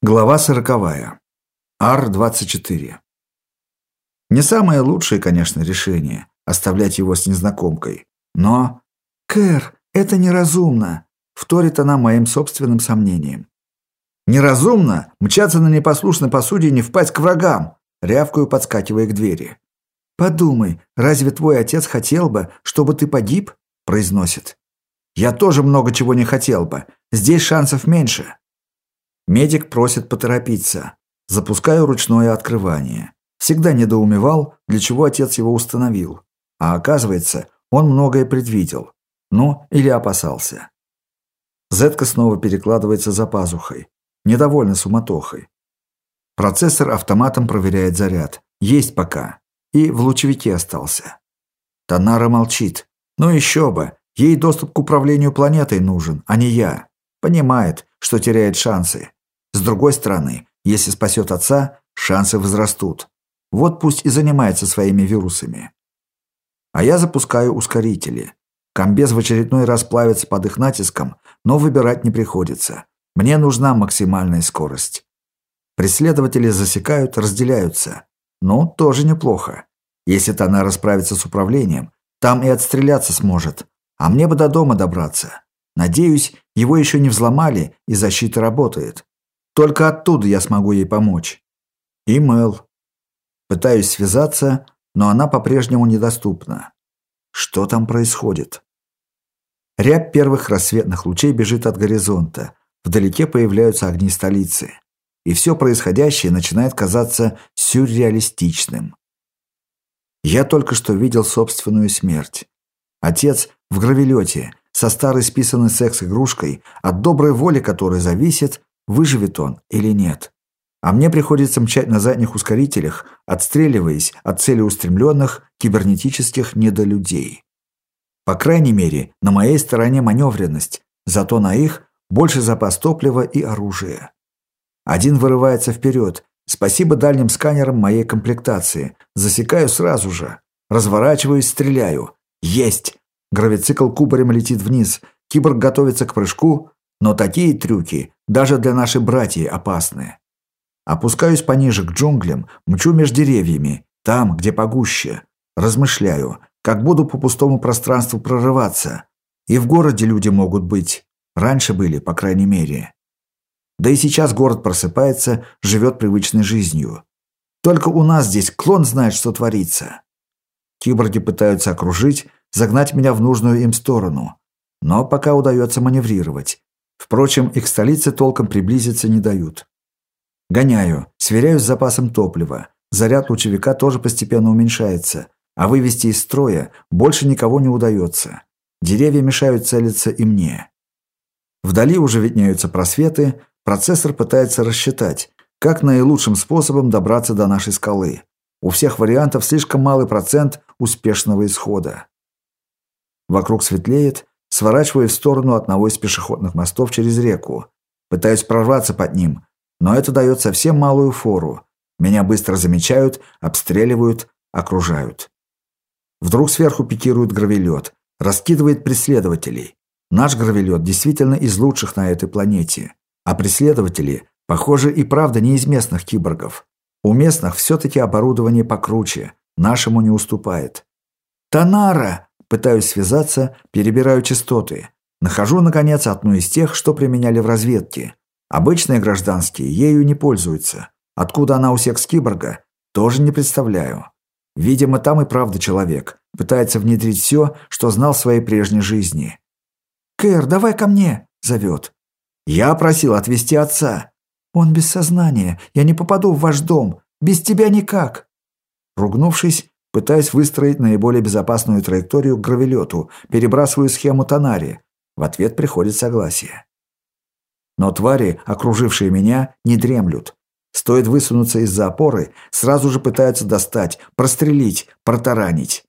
Глава сороковая. Ар-24. Не самое лучшее, конечно, решение – оставлять его с незнакомкой. Но... «Кэр, это неразумно!» – вторит она моим собственным сомнением. «Неразумно мчаться на непослушной посуде и не впасть к врагам!» – рявкаю, подскакивая к двери. «Подумай, разве твой отец хотел бы, чтобы ты погиб?» – произносит. «Я тоже много чего не хотел бы. Здесь шансов меньше». Медик просит поторопиться. Запускаю ручное открывание. Всегда недоумевал, для чего отец его установил. А оказывается, он многое предвидел. Ну, или опасался. Зетка снова перекладывается за пазухой. Недовольна суматохой. Процессор автоматом проверяет заряд. Есть пока. И в лучевике остался. Танара молчит. Ну еще бы. Ей доступ к управлению планетой нужен, а не я. Понимает, что теряет шансы. С другой стороны, если спасет отца, шансы возрастут. Вот пусть и занимается своими вирусами. А я запускаю ускорители. Комбез в очередной раз плавится под их натиском, но выбирать не приходится. Мне нужна максимальная скорость. Преследователи засекают, разделяются. Ну, тоже неплохо. Если Тана расправится с управлением, там и отстреляться сможет. А мне бы до дома добраться. Надеюсь, его еще не взломали, и защита работает. Только оттуда я смогу ей помочь. И Мэл. Пытаюсь связаться, но она по-прежнему недоступна. Что там происходит? Рябь первых рассветных лучей бежит от горизонта. Вдалеке появляются огни столицы. И все происходящее начинает казаться сюрреалистичным. Я только что видел собственную смерть. Отец в гравелете, со старой списанной секс-игрушкой, от доброй воли которой зависит, выживет он или нет. А мне приходится мчать на задних ускорителях, отстреливаясь от целеустремленных кибернетических недолюдей. По крайней мере, на моей стороне маневренность, зато на их больше запас топлива и оружия. Один вырывается вперед. Спасибо дальним сканерам моей комплектации. Засекаю сразу же. Разворачиваюсь, стреляю. Есть! Гравицикл кубарем летит вниз. Киборг готовится к прыжку, но такие трюки даже для нашей братьи опасны. Опускаюсь пониже к джунглям, мчу между деревьями, там, где погуще. Размышляю, как буду по пустому пространству прорываться. И в городе люди могут быть. Раньше были, по крайней мере. Да и сейчас город просыпается, живет привычной жизнью. Только у нас здесь клон знает, что творится. Киборги пытаются окружить, загнать меня в нужную им сторону. Но пока удается маневрировать. Впрочем, их столице толком приблизиться не дают. Гоняю, сверяюсь с запасом топлива. Заряд лучевика тоже постепенно уменьшается, а вывести из строя больше никого не удается. Деревья мешают целиться и мне. Вдали уже виднеются просветы, процессор пытается рассчитать, как наилучшим способом добраться до нашей скалы. У всех вариантов слишком малый процент успешного исхода. Вокруг светлеет, Сворачиваю в сторону одного из пешеходных мостов через реку. Пытаюсь прорваться под ним, но это дает совсем малую фору. Меня быстро замечают, обстреливают, окружают. Вдруг сверху пикирует гравелет, раскидывает преследователей. Наш гравелет действительно из лучших на этой планете. А преследователи, похоже, и правда не из местных киборгов. У местных все-таки оборудование покруче, нашему не уступает. «Танара!» Пытаюсь связаться, перебираю частоты. Нахожу, наконец, одну из тех, что применяли в разведке. Обычные гражданские ею не пользуются. Откуда она у секс-киборга, тоже не представляю. Видимо, там и правда человек. Пытается внедрить все, что знал в своей прежней жизни. «Кэр, давай ко мне!» – зовет. «Я просил отвезти отца». «Он без сознания. Я не попаду в ваш дом. Без тебя никак». Ругнувшись, Пытаясь выстроить наиболее безопасную траекторию к гравелету, перебрасываю схему Тонари. В ответ приходит согласие. Но твари, окружившие меня, не дремлют. Стоит высунуться из-за опоры, сразу же пытаются достать, прострелить, протаранить.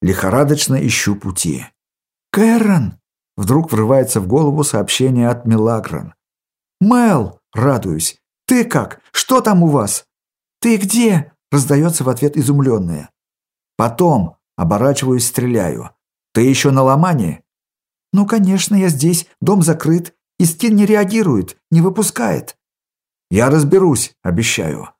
Лихорадочно ищу пути. «Кэрон!» Вдруг врывается в голову сообщение от Мелагран. «Мел!» — радуюсь. «Ты как? Что там у вас?» «Ты где?» — раздается в ответ изумленная. Потом, оборачиваюсь, стреляю. Ты еще на ломане? Ну, конечно, я здесь, дом закрыт. Искин не реагирует, не выпускает. Я разберусь, обещаю.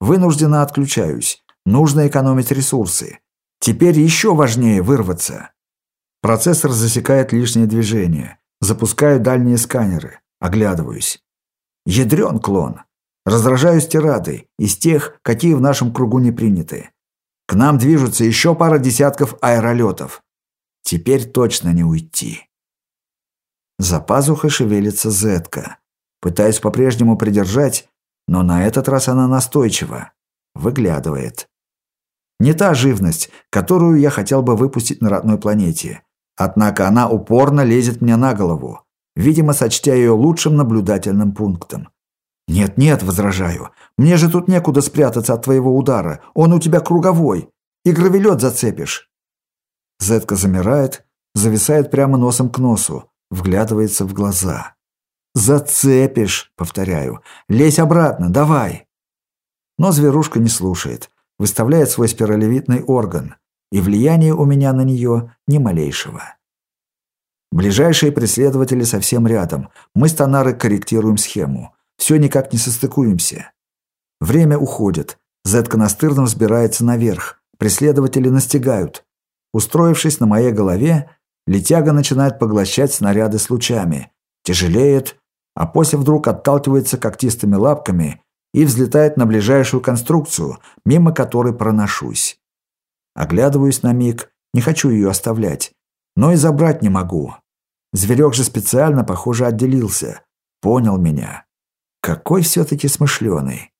Вынужденно отключаюсь. Нужно экономить ресурсы. Теперь еще важнее вырваться. Процессор засекает лишнее движение. Запускаю дальние сканеры. Оглядываюсь. Ядрен клон. Раздражаюсь тирадой, из тех, какие в нашем кругу не приняты. К нам движутся еще пара десятков аэролетов. Теперь точно не уйти. За пазухой шевелится Зетка. Пытаюсь по-прежнему придержать, но на этот раз она настойчива. Выглядывает. Не та живность, которую я хотел бы выпустить на родной планете. Однако она упорно лезет мне на голову, видимо, сочтя ее лучшим наблюдательным пунктом. «Нет-нет», — возражаю, — «мне же тут некуда спрятаться от твоего удара, он у тебя круговой, и гравелет зацепишь». Зетка замирает, зависает прямо носом к носу, вглядывается в глаза. «Зацепишь», — повторяю, — «лезь обратно, давай». Но зверушка не слушает, выставляет свой спиралевидный орган, и влияния у меня на нее ни малейшего. Ближайшие преследователи совсем рядом. Мы с Танарой корректируем схему. Все никак не состыкуемся. Время уходит. Зетка настырно взбирается наверх. Преследователи настигают. Устроившись на моей голове, летяга начинает поглощать снаряды с лучами. Тяжелеет, а после вдруг отталкивается когтистыми лапками и взлетает на ближайшую конструкцию, мимо которой проношусь. Оглядываюсь на миг, не хочу ее оставлять, но и забрать не могу. Зверек же специально, похоже, отделился. Понял меня. Какой все-таки смышленый.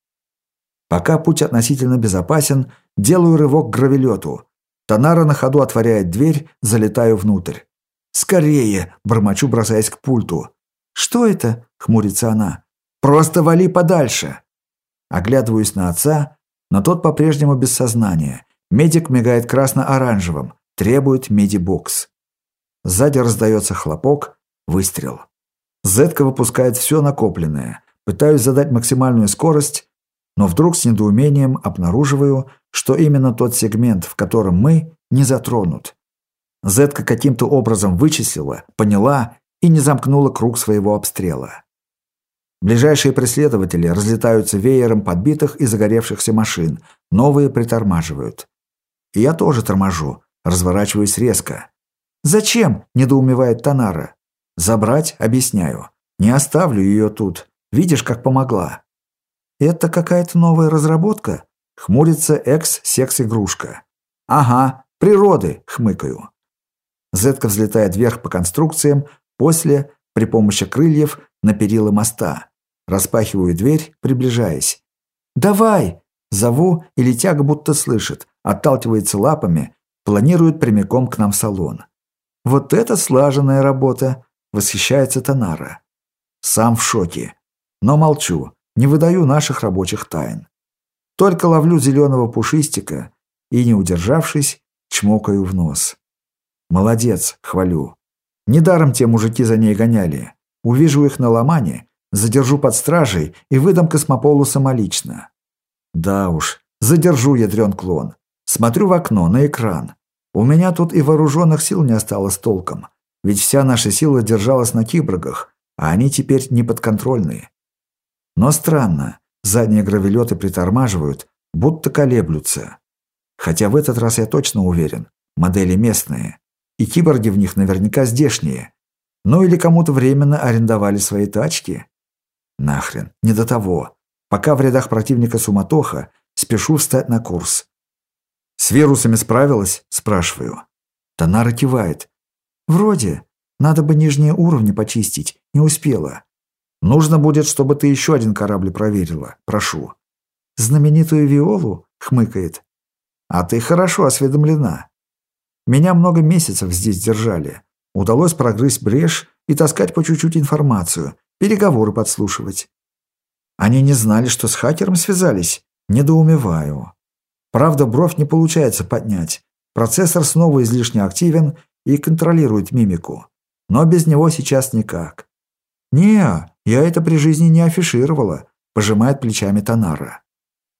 Пока путь относительно безопасен, делаю рывок к гравилету. Танара на ходу отворяет дверь, залетаю внутрь. «Скорее!» – бормочу, бросаясь к пульту. «Что это?» – хмурится она. «Просто вали подальше!» Оглядываюсь на отца, но тот по-прежнему без сознания. Медик мигает красно-оранжевым, требует медибокс. Сзади раздается хлопок, выстрел. Зетка выпускает все накопленное. Пытаюсь задать максимальную скорость, но вдруг с недоумением обнаруживаю, что именно тот сегмент, в котором мы, не затронут. Зетка каким-то образом вычислила, поняла и не замкнула круг своего обстрела. Ближайшие преследователи разлетаются веером подбитых и загоревшихся машин, новые притормаживают. И я тоже торможу, разворачиваюсь резко. «Зачем?» – недоумевает Танара. «Забрать?» – объясняю. «Не оставлю ее тут. Видишь, как помогла». «Это какая-то новая разработка?» – хмурится экс-секс-игрушка. «Ага, природы!» – хмыкаю. Зетка взлетает вверх по конструкциям, после, при помощи крыльев, на перила моста. Распахиваю дверь, приближаясь. «Давай!» – зову, и летяга будто слышит, отталкивается лапами, планирует прямиком к нам в салон. «Вот это слаженная работа!» – восхищается Танара. Сам в шоке. Но молчу, не выдаю наших рабочих тайн. Только ловлю зеленого пушистика и, не удержавшись, чмокаю в нос. «Молодец!» – хвалю. Недаром те мужики за ней гоняли. Увижу их на ломане, задержу под стражей и выдам космополу самолично. Да уж, задержу ядрен клон. Смотрю в окно, на экран. У меня тут и вооруженных сил не осталось толком. Ведь вся наша сила держалась на киборгах, а они теперь неподконтрольные. Но странно, задние гравелеты притормаживают, будто колеблются. Хотя в этот раз я точно уверен, модели местные. И киборги в них наверняка здешние. Ну или кому-то временно арендовали свои тачки. Нахрен, не до того. Пока в рядах противника суматоха, спешу встать на курс. «С вирусами справилась?» – спрашиваю. Танара кивает. «Вроде. Надо бы нижние уровни почистить. Не успела. Нужно будет, чтобы ты еще один корабль проверила. Прошу». «Знаменитую Виолу?» – хмыкает. «А ты хорошо осведомлена. Меня много месяцев здесь держали. Удалось прогрызть брешь и таскать по чуть-чуть информацию, переговоры подслушивать. Они не знали, что с хакером связались. Недоумеваю. Правда, бровь не получается поднять. Процессор снова излишне активен и контролирует мимику. Но без него сейчас никак. «Не, я это при жизни не афишировала», – пожимает плечами Танара.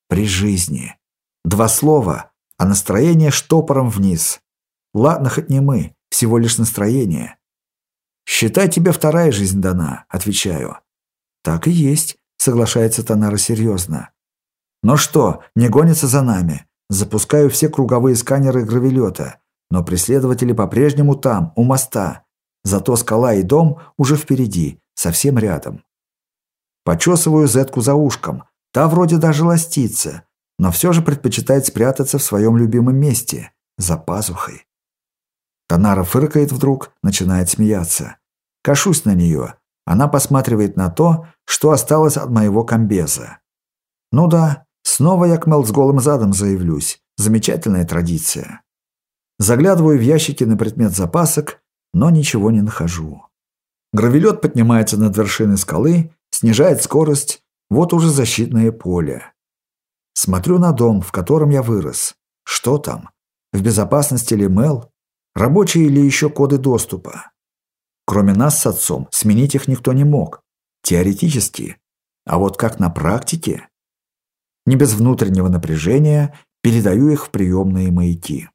«При жизни». Два слова, а настроение штопором вниз. Ладно, хоть не мы, всего лишь настроение. «Считай, тебе вторая жизнь дана», – отвечаю. «Так и есть», – соглашается Танара серьезно. «Ну что, не гонится за нами? Запускаю все круговые сканеры гравелета, но преследователи по-прежнему там, у моста. Зато скала и дом уже впереди, совсем рядом. Почесываю Зетку за ушком. Та вроде даже ластится, но все же предпочитает спрятаться в своем любимом месте, за пазухой. Танара фыркает вдруг, начинает смеяться. Кашусь на нее. Она посматривает на то, что осталось от моего комбеза. Ну да, снова я к Мел с голым задом заявлюсь. Замечательная традиция. Заглядываю в ящики на предмет запасок, но ничего не нахожу. Гравелет поднимается над вершиной скалы, снижает скорость, вот уже защитное поле. Смотрю на дом, в котором я вырос. Что там? В безопасности ли Мел? Рабочие или еще коды доступа? Кроме нас с отцом, сменить их никто не мог. Теоретически. А вот как на практике? Не без внутреннего напряжения передаю их в приемные маяки.